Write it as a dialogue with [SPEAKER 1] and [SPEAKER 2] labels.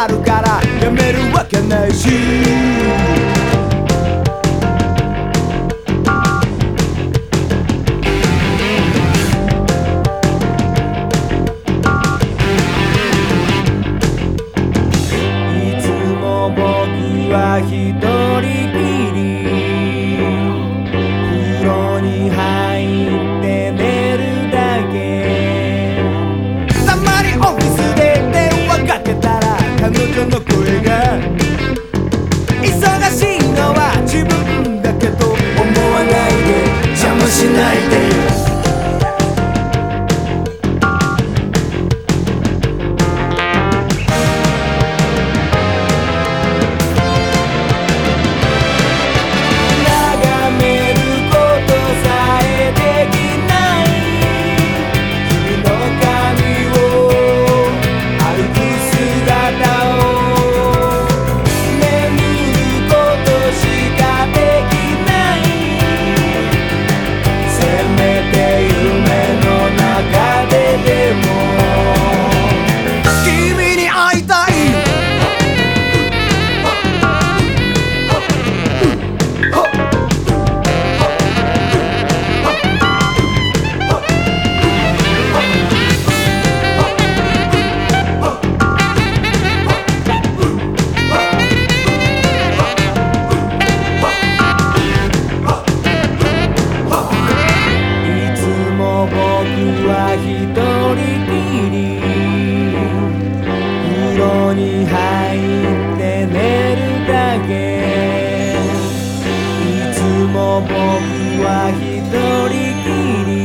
[SPEAKER 1] あるからやめるわけないし。いつも僕は一人きり。声が忙しいのは自分だけど思わないで邪魔しないで僕は一人きり